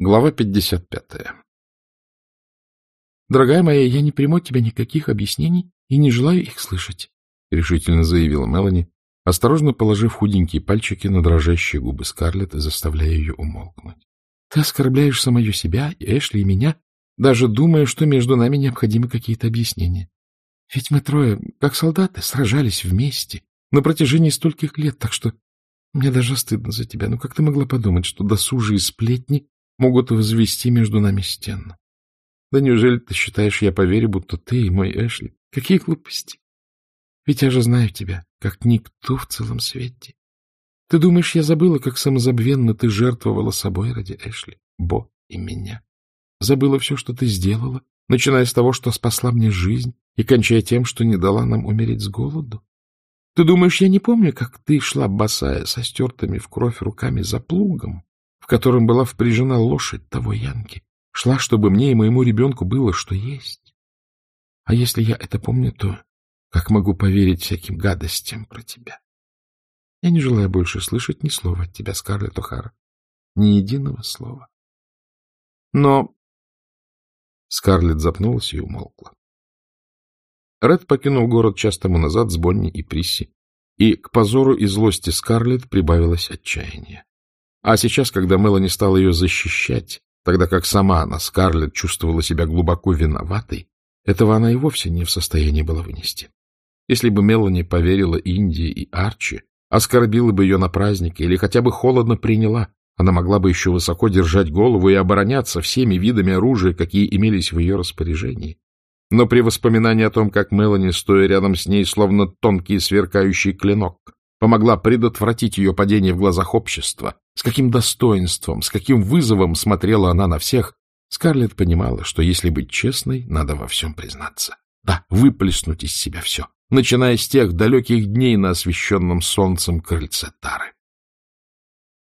Глава 55. «Дорогая моя, я не приму от тебя никаких объяснений и не желаю их слышать», — решительно заявила Мелани, осторожно положив худенькие пальчики на дрожащие губы Скарлетт и заставляя ее умолкнуть. «Ты оскорбляешь самую себя, и Эшли, и меня, даже думая, что между нами необходимы какие-то объяснения. Ведь мы трое, как солдаты, сражались вместе на протяжении стольких лет, так что мне даже стыдно за тебя. Ну как ты могла подумать, что досужие сплетни могут возвести между нами стену. Да неужели ты считаешь, я поверю, будто ты и мой Эшли? Какие глупости! Ведь я же знаю тебя, как никто в целом свете. Ты думаешь, я забыла, как самозабвенно ты жертвовала собой ради Эшли, Бо и меня? Забыла все, что ты сделала, начиная с того, что спасла мне жизнь, и кончая тем, что не дала нам умереть с голоду? Ты думаешь, я не помню, как ты шла босая, со стертыми в кровь руками за плугом, котором была впряжена лошадь того Янки, шла, чтобы мне и моему ребенку было что есть. А если я это помню, то как могу поверить всяким гадостям про тебя? Я не желаю больше слышать ни слова от тебя, Скарлетт О'Хара. Ни единого слова. Но... Скарлетт запнулась и умолкла. Ред покинул город час тому назад с Бонни и Присси, и к позору и злости Скарлетт прибавилось отчаяние. А сейчас, когда Мелани стала ее защищать, тогда как сама она, Скарлетт, чувствовала себя глубоко виноватой, этого она и вовсе не в состоянии была вынести. Если бы Мелани поверила Индии и Арчи, оскорбила бы ее на празднике или хотя бы холодно приняла, она могла бы еще высоко держать голову и обороняться всеми видами оружия, какие имелись в ее распоряжении. Но при воспоминании о том, как Мелани, стоя рядом с ней, словно тонкий сверкающий клинок, помогла предотвратить ее падение в глазах общества, с каким достоинством, с каким вызовом смотрела она на всех, Скарлетт понимала, что если быть честной, надо во всем признаться. Да, выплеснуть из себя все, начиная с тех далеких дней на освещенном солнцем крыльце Тары.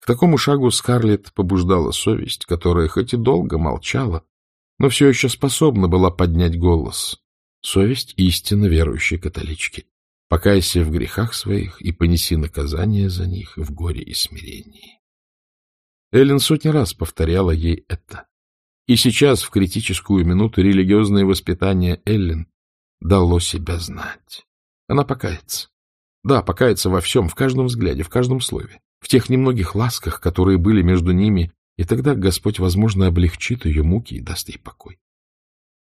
К такому шагу Скарлетт побуждала совесть, которая хоть и долго молчала, но все еще способна была поднять голос. Совесть истинно верующей католички. Покайся в грехах своих и понеси наказание за них в горе и смирении. Эллен сотни раз повторяла ей это. И сейчас, в критическую минуту, религиозное воспитание Эллен дало себя знать. Она покается. Да, покается во всем, в каждом взгляде, в каждом слове, в тех немногих ласках, которые были между ними, и тогда Господь, возможно, облегчит ее муки и даст ей покой.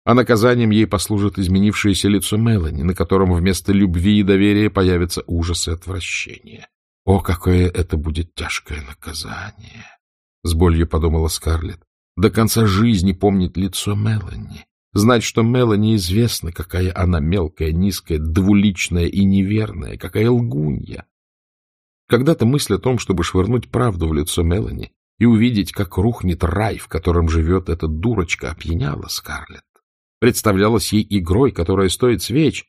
А наказанием ей послужит изменившееся лицо Мелани, на котором вместо любви и доверия появится ужас и отвращение. О, какое это будет тяжкое наказание! — с болью подумала Скарлетт. До конца жизни помнит лицо Мелани. Знать, что Мелани известно, какая она мелкая, низкая, двуличная и неверная, какая лгунья. Когда-то мысль о том, чтобы швырнуть правду в лицо Мелани и увидеть, как рухнет рай, в котором живет эта дурочка, опьяняла Скарлетт. Представлялась ей игрой, которая стоит свеч.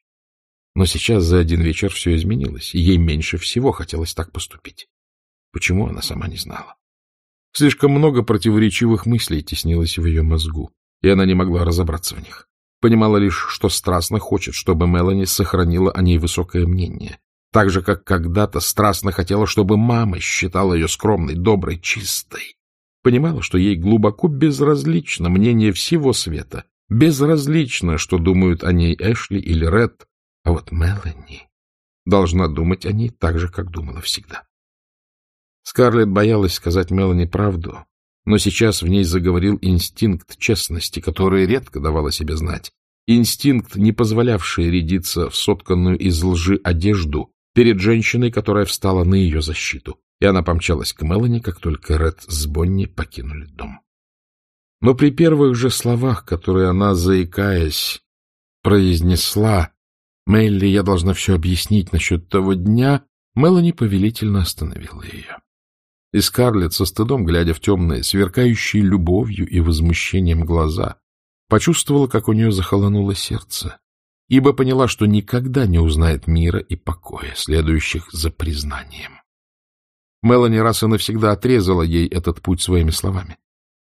Но сейчас за один вечер все изменилось, и ей меньше всего хотелось так поступить. Почему, она сама не знала. Слишком много противоречивых мыслей теснилось в ее мозгу, и она не могла разобраться в них. Понимала лишь, что страстно хочет, чтобы Мелани сохранила о ней высокое мнение. Так же, как когда-то страстно хотела, чтобы мама считала ее скромной, доброй, чистой. Понимала, что ей глубоко безразлично мнение всего света, безразлично, что думают о ней Эшли или Ред, а вот Мелани должна думать о ней так же, как думала всегда. Скарлетт боялась сказать Мелани правду, но сейчас в ней заговорил инстинкт честности, который редко давала себе знать. Инстинкт, не позволявший рядиться в сотканную из лжи одежду перед женщиной, которая встала на ее защиту. И она помчалась к Мелани, как только Ред с Бонни покинули дом. Но при первых же словах, которые она, заикаясь, произнесла, «Мелли, я должна все объяснить насчет того дня», Мелани повелительно остановила ее. И Скарлетт, со стыдом глядя в темные, сверкающие любовью и возмущением глаза, почувствовала, как у нее захолонуло сердце, ибо поняла, что никогда не узнает мира и покоя, следующих за признанием. Мелани раз и навсегда отрезала ей этот путь своими словами.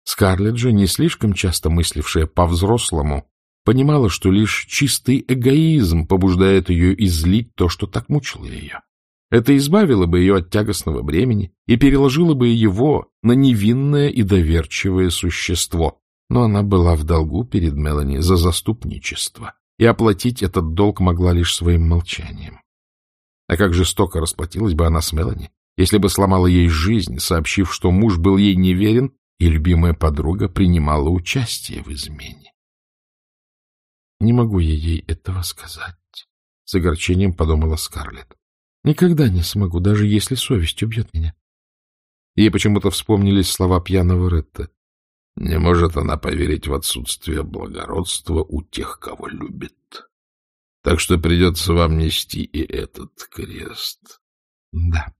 Скарлетт же, не слишком часто мыслившая по-взрослому, понимала, что лишь чистый эгоизм побуждает ее излить то, что так мучило ее. Это избавило бы ее от тягостного бремени и переложило бы его на невинное и доверчивое существо. Но она была в долгу перед Мелани за заступничество, и оплатить этот долг могла лишь своим молчанием. А как жестоко расплатилась бы она с Мелани, если бы сломала ей жизнь, сообщив, что муж был ей неверен, и любимая подруга принимала участие в измене. Не могу я ей этого сказать, — с огорчением подумала Скарлетт. Никогда не смогу, даже если совесть убьет меня. Ей почему-то вспомнились слова пьяного Ретта. Не может она поверить в отсутствие благородства у тех, кого любит. Так что придется вам нести и этот крест. Да,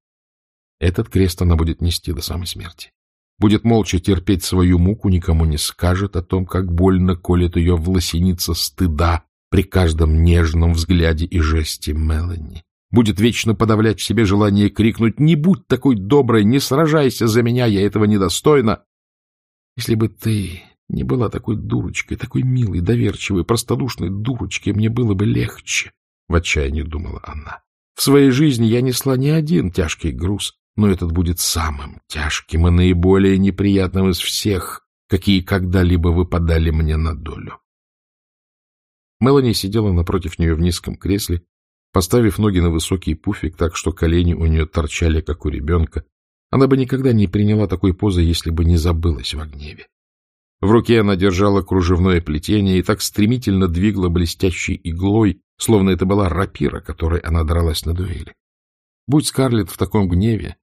этот крест она будет нести до самой смерти. Будет молча терпеть свою муку, никому не скажет о том, как больно колет ее власеница стыда при каждом нежном взгляде и жесте Мелани. Будет вечно подавлять в себе желание крикнуть «Не будь такой доброй, не сражайся за меня, я этого недостойна!» Если бы ты не была такой дурочкой, такой милой, доверчивой, простодушной дурочкой, мне было бы легче, — в отчаянии думала она. В своей жизни я несла не один тяжкий груз, но этот будет самым тяжким и наиболее неприятным из всех, какие когда-либо выпадали мне на долю. Мелани сидела напротив нее в низком кресле, поставив ноги на высокий пуфик так, что колени у нее торчали, как у ребенка. Она бы никогда не приняла такой позы, если бы не забылась в гневе. В руке она держала кружевное плетение и так стремительно двигала блестящей иглой, словно это была рапира, которой она дралась на дуэли. Будь Скарлетт в таком гневе,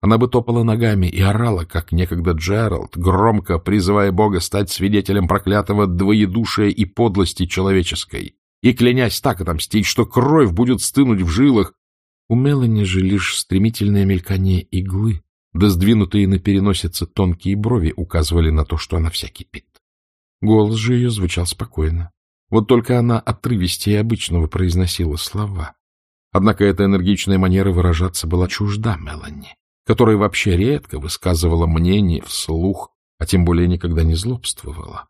она бы топала ногами и орала, как некогда Джеральд, громко призывая Бога стать свидетелем проклятого двоедушия и подлости человеческой, и клянясь так отомстить, что кровь будет стынуть в жилах. У Мелани же лишь стремительное мелькание иглы, да сдвинутые на переносице тонкие брови указывали на то, что она вся кипит. Голос же ее звучал спокойно. Вот только она отрывистее обычного произносила слова. Однако эта энергичная манера выражаться была чужда Мелани которая вообще редко высказывала мнение вслух, а тем более никогда не злобствовала.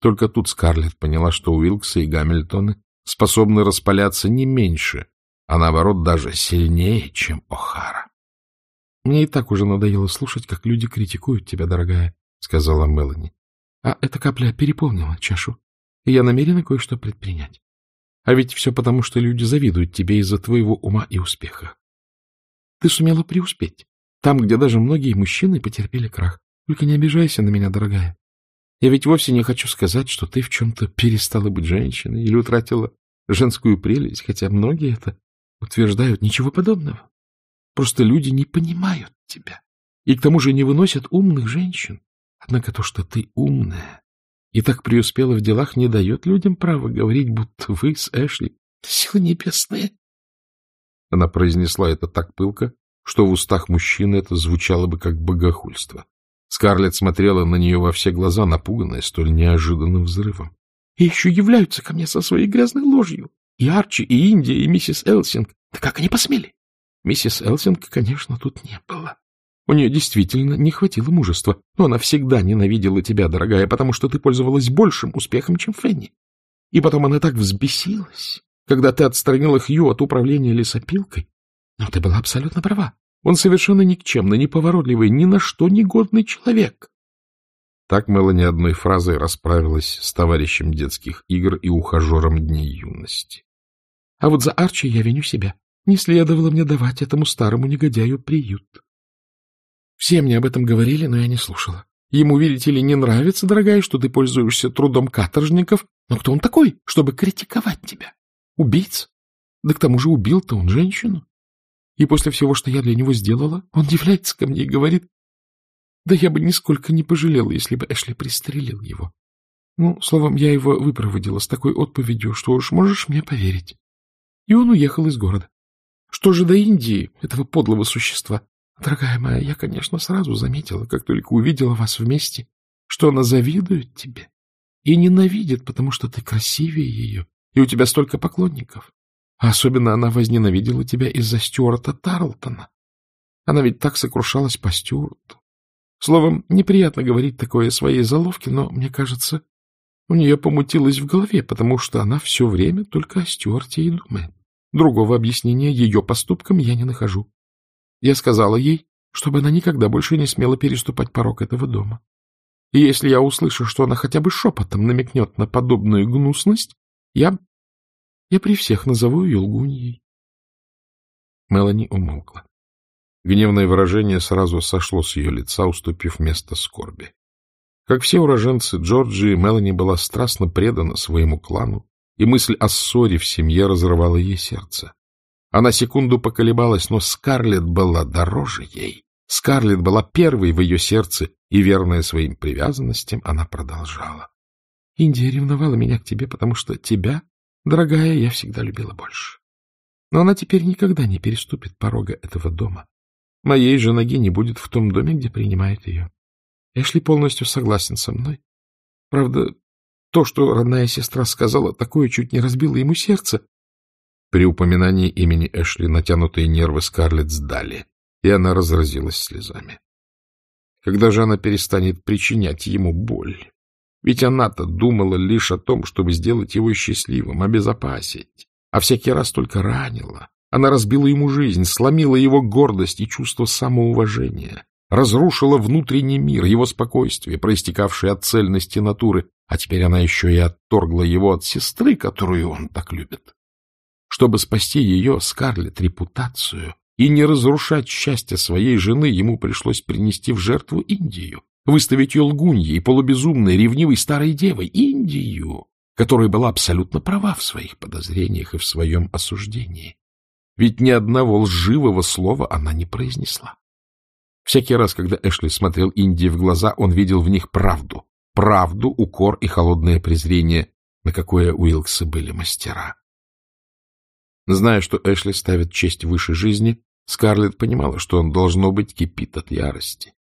Только тут Скарлетт поняла, что Уилксы и Гамильтоны способны распаляться не меньше, а наоборот даже сильнее, чем О'Хара. — Мне и так уже надоело слушать, как люди критикуют тебя, дорогая, — сказала Мелани. — А эта капля переполнила чашу, и я намерена кое-что предпринять. А ведь все потому, что люди завидуют тебе из-за твоего ума и успеха. Ты сумела преуспеть. Там, где даже многие мужчины потерпели крах. Только не обижайся на меня, дорогая. Я ведь вовсе не хочу сказать, что ты в чем-то перестала быть женщиной или утратила женскую прелесть, хотя многие это утверждают. Ничего подобного. Просто люди не понимают тебя. И к тому же не выносят умных женщин. Однако то, что ты умная и так преуспела в делах, не дает людям права говорить, будто вы с Эшли силы небесные. Она произнесла это так пылко, что в устах мужчины это звучало бы как богохульство. Скарлетт смотрела на нее во все глаза, напуганная столь неожиданным взрывом. — И еще являются ко мне со своей грязной ложью. И Арчи, и Индия, и миссис Элсинг. Да как они посмели? Миссис Элсинг, конечно, тут не было. У нее действительно не хватило мужества, но она всегда ненавидела тебя, дорогая, потому что ты пользовалась большим успехом, чем Фенни. И потом она так взбесилась, когда ты отстранила Хью от управления лесопилкой, но ты была абсолютно права. Он совершенно никчемный, неповоротливый, ни на что негодный человек. Так Мелани одной фразой расправилась с товарищем детских игр и ухажером дней юности. А вот за Арчи я виню себя. Не следовало мне давать этому старому негодяю приют. Все мне об этом говорили, но я не слушала. Ему, видите ли, не нравится, дорогая, что ты пользуешься трудом каторжников. Но кто он такой, чтобы критиковать тебя? Убийца? Да к тому же убил-то он женщину. И после всего, что я для него сделала, он является ко мне и говорит, да я бы нисколько не пожалела, если бы Эшли пристрелил его. Ну, словом, я его выпроводила с такой отповедью, что уж можешь мне поверить. И он уехал из города. Что же до Индии, этого подлого существа? Дорогая моя, я, конечно, сразу заметила, как только увидела вас вместе, что она завидует тебе и ненавидит, потому что ты красивее ее, и у тебя столько поклонников. Особенно она возненавидела тебя из-за Стюарта Тарлтона. Она ведь так сокрушалась по Стюарту. Словом, неприятно говорить такое о своей заловке, но, мне кажется, у нее помутилось в голове, потому что она все время только о Стюарте и думает. Другого объяснения ее поступкам я не нахожу. Я сказала ей, чтобы она никогда больше не смела переступать порог этого дома. И если я услышу, что она хотя бы шепотом намекнет на подобную гнусность, я... я при всех назову ее лгуньей. Мелани умолкла. Гневное выражение сразу сошло с ее лица, уступив место скорби. Как все уроженцы Джорджии, Мелани была страстно предана своему клану, и мысль о ссоре в семье разрывала ей сердце. Она секунду поколебалась, но Скарлетт была дороже ей. Скарлетт была первой в ее сердце, и, верная своим привязанностям, она продолжала. — Индия ревновала меня к тебе, потому что тебя, дорогая, я всегда любила больше. Но она теперь никогда не переступит порога этого дома. Моей же ноги не будет в том доме, где принимает ее. Эшли полностью согласен со мной. Правда, то, что родная сестра сказала, такое чуть не разбило ему сердце. При упоминании имени Эшли натянутые нервы Скарлетт сдали, и она разразилась слезами. Когда же она перестанет причинять ему боль? Ведь она-то думала лишь о том, чтобы сделать его счастливым, обезопасить, а всякий раз только ранила. Она разбила ему жизнь, сломила его гордость и чувство самоуважения, разрушила внутренний мир, его спокойствие, проистекавшее от цельности натуры, а теперь она еще и отторгла его от сестры, которую он так любит. Чтобы спасти ее, Скарлетт, репутацию и не разрушать счастье своей жены, ему пришлось принести в жертву Индию, выставить ее лгуньей, полубезумной, ревнивой старой девой, Индию, которая была абсолютно права в своих подозрениях и в своем осуждении. Ведь ни одного лживого слова она не произнесла. Всякий раз, когда Эшли смотрел Индии в глаза, он видел в них правду. Правду, укор и холодное презрение, на какое Уилксы были мастера. Зная, что Эшли ставит честь выше жизни, Скарлетт понимала, что он, должно быть, кипит от ярости.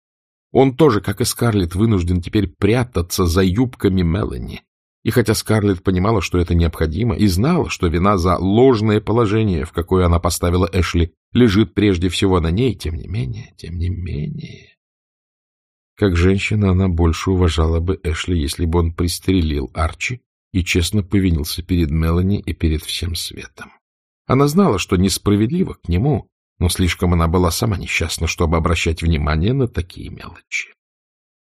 Он тоже, как и Скарлетт, вынужден теперь прятаться за юбками Мелани. И хотя Скарлетт понимала, что это необходимо, и знала, что вина за ложное положение, в какое она поставила Эшли, лежит прежде всего на ней, тем не менее, тем не менее... Как женщина она больше уважала бы Эшли, если бы он пристрелил Арчи и честно повинился перед Мелани и перед всем светом. Она знала, что несправедливо к нему, но слишком она была сама несчастна, чтобы обращать внимание на такие мелочи.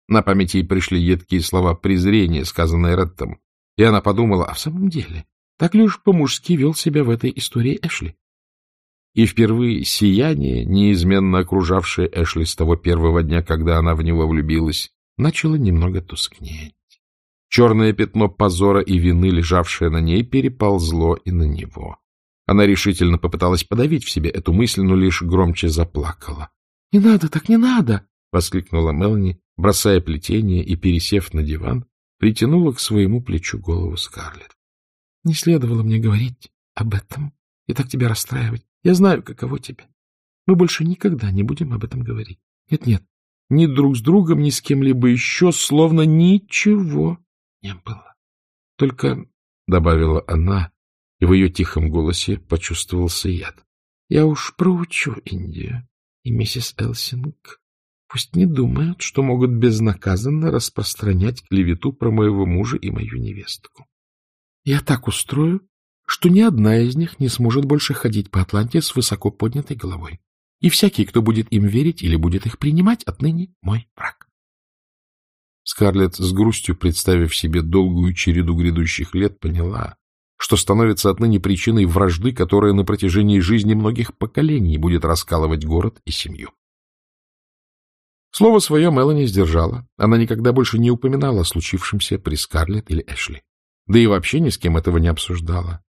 На памяти ей пришли едкие слова презрения, сказанные Реттом, и она подумала, а в самом деле, так ли уж по-мужски вел себя в этой истории Эшли? И впервые сияние, неизменно окружавшее Эшли с того первого дня, когда она в него влюбилась, начало немного тускнеть. Черное пятно позора и вины, лежавшее на ней, переползло и на него. Она решительно попыталась подавить в себе эту мысль, но лишь громче заплакала. — Не надо, так не надо! — воскликнула Мелани, бросая плетение и, пересев на диван, притянула к своему плечу голову Скарлетт. — Не следовало мне говорить об этом и так тебя расстраивать. Я знаю, каково тебе. Мы больше никогда не будем об этом говорить. Нет-нет, ни друг с другом, ни с кем-либо еще, словно ничего не было. Только, — добавила она, и в ее тихом голосе почувствовался яд, — я уж проучу Индию и миссис Элсинг Пусть не думают, что могут безнаказанно распространять клевету про моего мужа и мою невестку. Я так устрою, что ни одна из них не сможет больше ходить по Атланте с высоко поднятой головой. И всякий, кто будет им верить или будет их принимать, отныне мой враг. Скарлетт, с грустью представив себе долгую череду грядущих лет, поняла, что становится отныне причиной вражды, которая на протяжении жизни многих поколений будет раскалывать город и семью. Слово свое Мелани сдержала. Она никогда больше не упоминала о случившемся при Скарлетт или Эшли. Да и вообще ни с кем этого не обсуждала.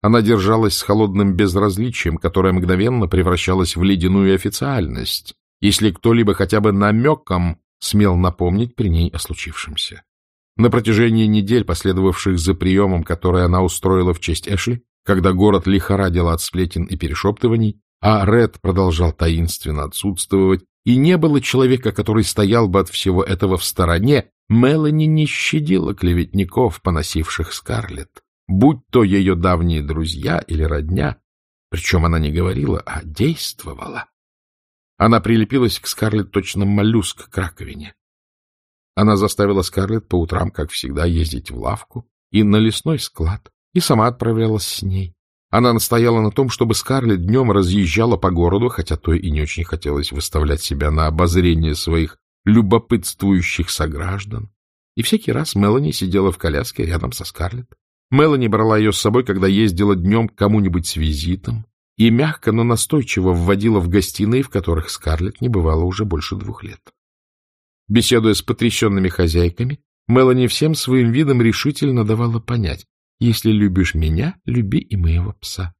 Она держалась с холодным безразличием, которое мгновенно превращалось в ледяную официальность, если кто-либо хотя бы намеком смел напомнить при ней о случившемся. На протяжении недель, последовавших за приемом, который она устроила в честь Эшли, когда город лихорадил от сплетен и перешептываний, а Ред продолжал таинственно отсутствовать, и не было человека, который стоял бы от всего этого в стороне, Мелани не щадила клеветников, поносивших Скарлетт, будь то ее давние друзья или родня, причем она не говорила, а действовала. Она прилепилась к Скарлетт точно моллюск к раковине. Она заставила Скарлетт по утрам, как всегда, ездить в лавку и на лесной склад, и сама отправлялась с ней. Она настояла на том, чтобы Скарлетт днем разъезжала по городу, хотя то и не очень хотелось выставлять себя на обозрение своих любопытствующих сограждан. И всякий раз Мелани сидела в коляске рядом со Скарлетт. Мелани брала ее с собой, когда ездила днем к кому-нибудь с визитом, и мягко, но настойчиво вводила в гостиные, в которых Скарлетт не бывала уже больше двух лет. Беседуя с потрясенными хозяйками, Мелани всем своим видом решительно давала понять, если любишь меня, люби и моего пса.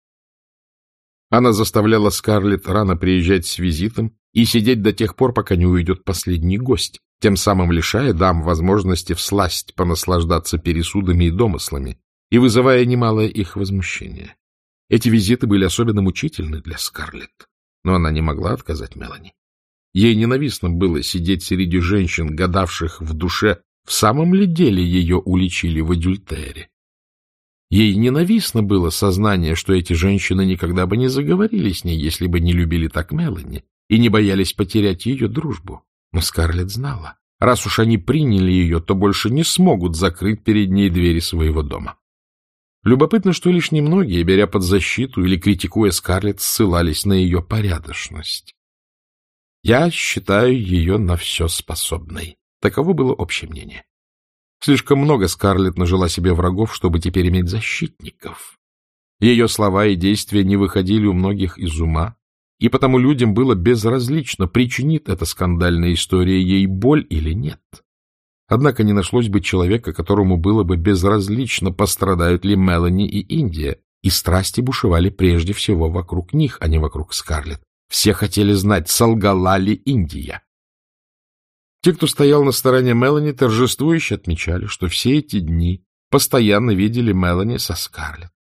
Она заставляла Скарлетт рано приезжать с визитом и сидеть до тех пор, пока не уйдет последний гость, тем самым лишая дам возможности всласть понаслаждаться пересудами и домыслами, и вызывая немалое их возмущение. Эти визиты были особенно мучительны для Скарлетт, но она не могла отказать Мелани. Ей ненавистно было сидеть среди женщин, гадавших в душе, в самом ли деле ее уличили в адюльтере. Ей ненавистно было сознание, что эти женщины никогда бы не заговорили с ней, если бы не любили так Мелани и не боялись потерять ее дружбу. Но Скарлетт знала, раз уж они приняли ее, то больше не смогут закрыть перед ней двери своего дома. Любопытно, что лишь немногие, беря под защиту или критикуя Скарлетт, ссылались на ее порядочность. Я считаю ее на все способной. Таково было общее мнение. Слишком много Скарлетт нажила себе врагов, чтобы теперь иметь защитников. Ее слова и действия не выходили у многих из ума, и потому людям было безразлично, причинит эта скандальная история ей боль или нет. Однако не нашлось бы человека, которому было бы безразлично, пострадают ли Мелани и Индия, и страсти бушевали прежде всего вокруг них, а не вокруг Скарлетт. Все хотели знать, солгала ли Индия. Те, кто стоял на стороне Мелани, торжествующе отмечали, что все эти дни постоянно видели Мелани со Скарлетт.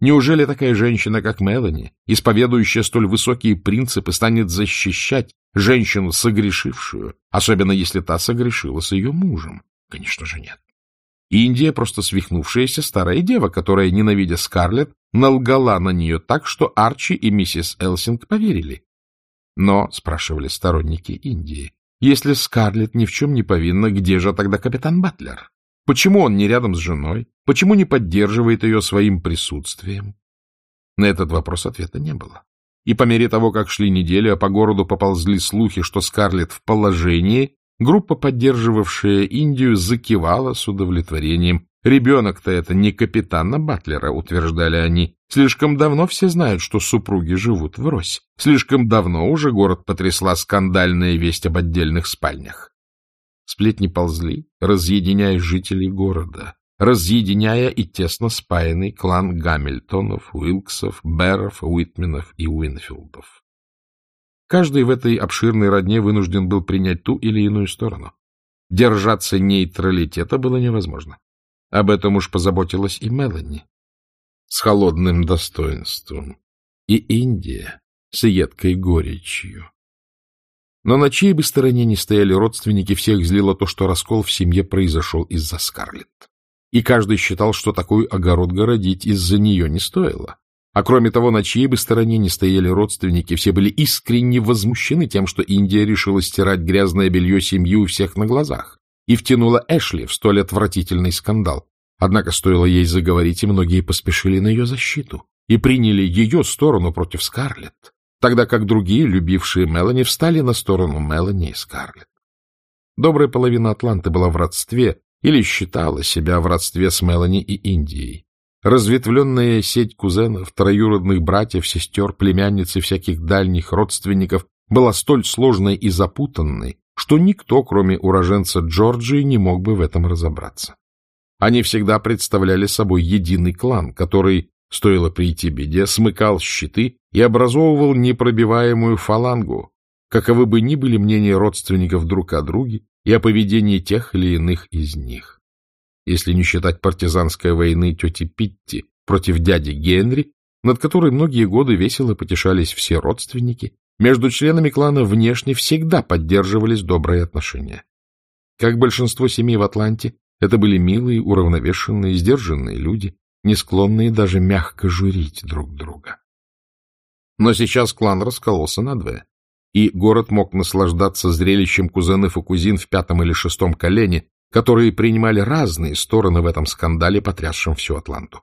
Неужели такая женщина, как Мелани, исповедующая столь высокие принципы, станет защищать женщину, согрешившую, особенно если та согрешила с ее мужем? Конечно же нет. Индия просто свихнувшаяся старая дева, которая, ненавидя Скарлетт, налгала на нее так, что Арчи и миссис Элсинг поверили. Но, спрашивали сторонники Индии, если Скарлетт ни в чем не повинна, где же тогда капитан Батлер? Почему он не рядом с женой? Почему не поддерживает ее своим присутствием? На этот вопрос ответа не было. И по мере того, как шли недели, а по городу поползли слухи, что Скарлетт в положении, группа, поддерживавшая Индию, закивала с удовлетворением. Ребенок-то это не капитана Батлера, утверждали они. Слишком давно все знают, что супруги живут врозь. Слишком давно уже город потрясла скандальная весть об отдельных спальнях. Сплетни ползли, разъединяя жителей города разъединяя и тесно спаянный клан Гамильтонов, Уилксов, Берров, Уитменов и Уинфилдов. Каждый в этой обширной родне вынужден был принять ту или иную сторону. Держаться нейтралитета было невозможно. Об этом уж позаботилась и Мелани с холодным достоинством, и Индия с едкой горечью. Но на чьей бы стороне не стояли родственники, всех злило то, что раскол в семье произошел из-за Скарлетт и каждый считал, что такой огород городить из-за нее не стоило. А кроме того, на чьей бы стороне не стояли родственники, все были искренне возмущены тем, что Индия решила стирать грязное белье семьи у всех на глазах и втянула Эшли в столь отвратительный скандал. Однако стоило ей заговорить, и многие поспешили на ее защиту и приняли ее сторону против Скарлетт, тогда как другие, любившие Мелани, встали на сторону Мелани и Скарлетт. Добрая половина Атланты была в родстве или считала себя в родстве с Мелани и Индией. Разветвленная сеть кузенов, троюродных братьев, сестер, племянниц и всяких дальних родственников была столь сложной и запутанной, что никто, кроме уроженца Джорджии, не мог бы в этом разобраться. Они всегда представляли собой единый клан, который, стоило прийти беде, смыкал щиты и образовывал непробиваемую фалангу, каковы бы ни были мнения родственников друг о друге, и о поведении тех или иных из них. Если не считать партизанской войны тети Питти против дяди Генри, над которой многие годы весело потешались все родственники, между членами клана внешне всегда поддерживались добрые отношения. Как большинство семей в Атланте, это были милые, уравновешенные, сдержанные люди, не склонные даже мягко журить друг друга. Но сейчас клан раскололся надвое и город мог наслаждаться зрелищем кузенов и кузин в пятом или шестом колене, которые принимали разные стороны в этом скандале, потрясшем всю Атланту.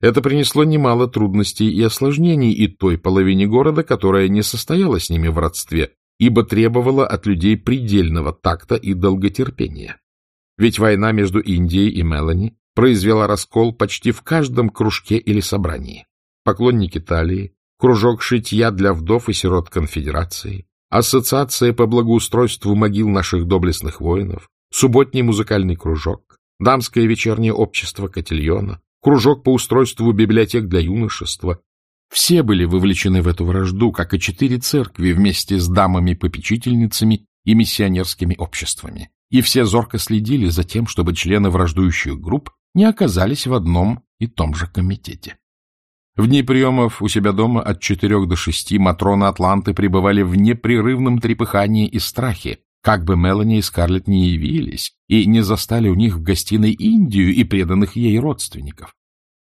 Это принесло немало трудностей и осложнений и той половине города, которая не состояла с ними в родстве, ибо требовала от людей предельного такта и долготерпения. Ведь война между Индией и Мелани произвела раскол почти в каждом кружке или собрании. Поклонники Талии, кружок шитья для вдов и сирот конфедерации, ассоциация по благоустройству могил наших доблестных воинов, субботний музыкальный кружок, дамское вечернее общество Котельона, кружок по устройству библиотек для юношества. Все были вовлечены в эту вражду, как и четыре церкви вместе с дамами-попечительницами и миссионерскими обществами. И все зорко следили за тем, чтобы члены враждующих групп не оказались в одном и том же комитете. В дни приемов у себя дома от четырех до шести Матроны Атланты пребывали в непрерывном трепыхании и страхе, как бы Мелани и Скарлетт не явились и не застали у них в гостиной Индию и преданных ей родственников.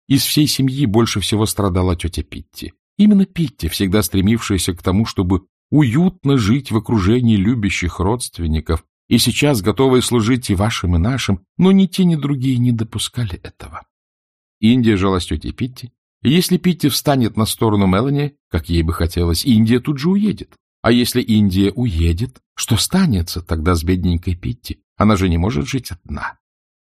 Из всей семьи больше всего страдала тетя Питти. Именно Питти, всегда стремившаяся к тому, чтобы уютно жить в окружении любящих родственников, и сейчас готовая служить и вашим, и нашим, но ни те, ни другие не допускали этого. Индия жила с тетей Питти, и если Питти встанет на сторону Мелани, как ей бы хотелось, Индия тут же уедет. А если Индия уедет, что станется тогда с бедненькой Питти? Она же не может жить одна.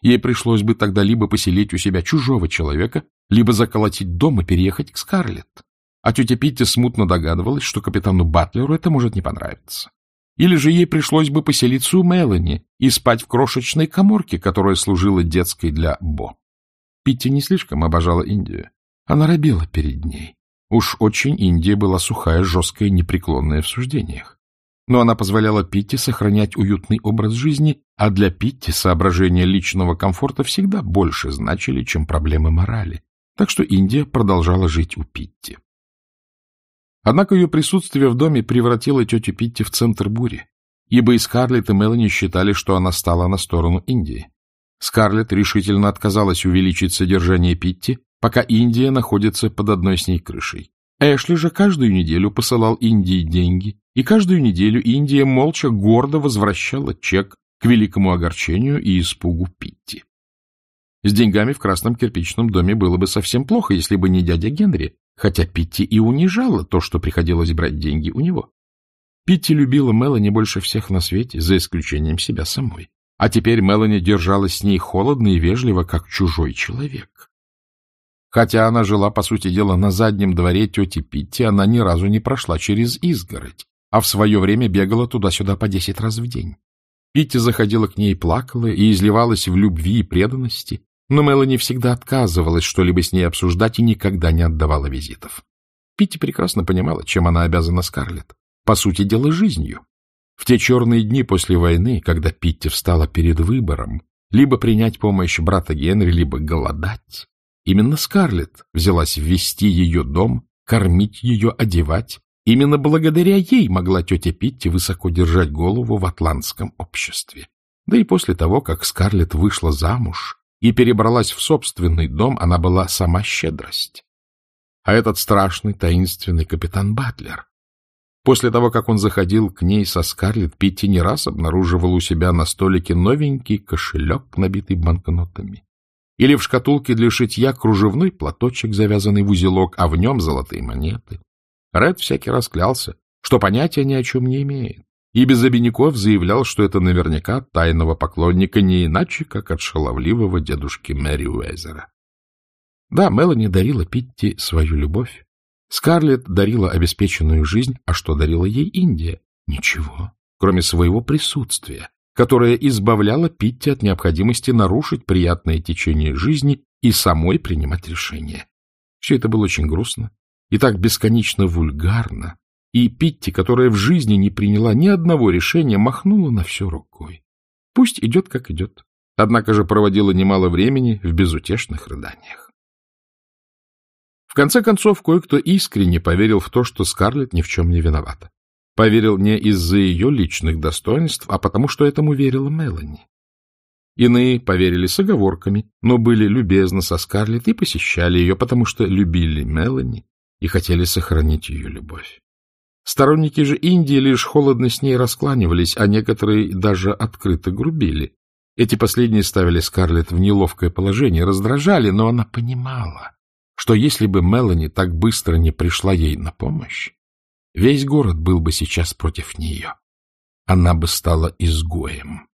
Ей пришлось бы тогда либо поселить у себя чужого человека, либо заколотить дом и переехать к Скарлетт. А тетя Питти смутно догадывалась, что капитану Батлеру это может не понравиться. Или же ей пришлось бы поселиться у Мелани и спать в крошечной коморке, которая служила детской для Бо. Питти не слишком обожала Индию. Она робела перед ней. Уж очень Индия была сухая, жесткая, непреклонная в суждениях. Но она позволяла Питти сохранять уютный образ жизни, а для Питти соображения личного комфорта всегда больше значили, чем проблемы морали. Так что Индия продолжала жить у Питти. Однако ее присутствие в доме превратило тетю Питти в центр бури, ибо и Скарлетт, и Мелани считали, что она стала на сторону Индии. Скарлетт решительно отказалась увеличить содержание Питти, пока Индия находится под одной с ней крышей. Эшли же каждую неделю посылал Индии деньги, и каждую неделю Индия молча гордо возвращала чек к великому огорчению и испугу Питти. С деньгами в красном кирпичном доме было бы совсем плохо, если бы не дядя Генри, хотя Питти и унижала то, что приходилось брать деньги у него. Питти любила Мелани больше всех на свете, за исключением себя самой. А теперь Мелани держалась с ней холодно и вежливо, как чужой человек. Хотя она жила, по сути дела, на заднем дворе тети Питти, она ни разу не прошла через изгородь, а в свое время бегала туда-сюда по десять раз в день. Питти заходила к ней, плакала и изливалась в любви и преданности, но Мелани всегда отказывалась что-либо с ней обсуждать и никогда не отдавала визитов. Питти прекрасно понимала, чем она обязана Скарлетт. По сути дела, жизнью. В те черные дни после войны, когда Питти встала перед выбором, либо принять помощь брата Генри, либо голодать, Именно Скарлетт взялась ввести ее дом, кормить ее, одевать. Именно благодаря ей могла тетя Питти высоко держать голову в атлантском обществе. Да и после того, как Скарлетт вышла замуж и перебралась в собственный дом, она была сама щедрость. А этот страшный таинственный капитан Батлер. После того, как он заходил к ней со Скарлетт, Питти не раз обнаруживал у себя на столике новенький кошелек, набитый банкнотами или в шкатулке для шитья кружевной платочек, завязанный в узелок, а в нем золотые монеты. Ред всякий раз клялся, что понятия ни о чем не имеет, и без обиняков заявлял, что это наверняка тайного поклонника не иначе, как от шаловливого дедушки Мэри Уэзера. Да, Мелани дарила Питти свою любовь. Скарлетт дарила обеспеченную жизнь, а что дарила ей Индия? Ничего, кроме своего присутствия, которая избавляла Питти от необходимости нарушить приятное течение жизни и самой принимать решения. Все это было очень грустно и так бесконечно вульгарно, и Питти, которая в жизни не приняла ни одного решения, махнула на все рукой. Пусть идет, как идет. Однако же проводила немало времени в безутешных рыданиях. В конце концов, кое-кто искренне поверил в то, что Скарлетт ни в чем не виновата. Поверил не из-за ее личных достоинств, а потому что этому верила Мелани. Иные поверили с оговорками, но были любезны со Скарлетт и посещали ее, потому что любили Мелани и хотели сохранить ее любовь. Сторонники же Индии лишь холодно с ней раскланивались, а некоторые даже открыто грубили. Эти последние ставили Скарлетт в неловкое положение, раздражали, но она понимала, что если бы Мелани так быстро не пришла ей на помощь, весь город был бы сейчас против нее. Она бы стала изгоем.